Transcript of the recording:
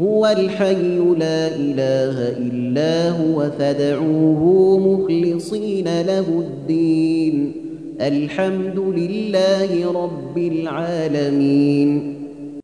هو الحي لا إله إلا هو فادعوه مخلصين له الدين. الحمد لله رب العالمين.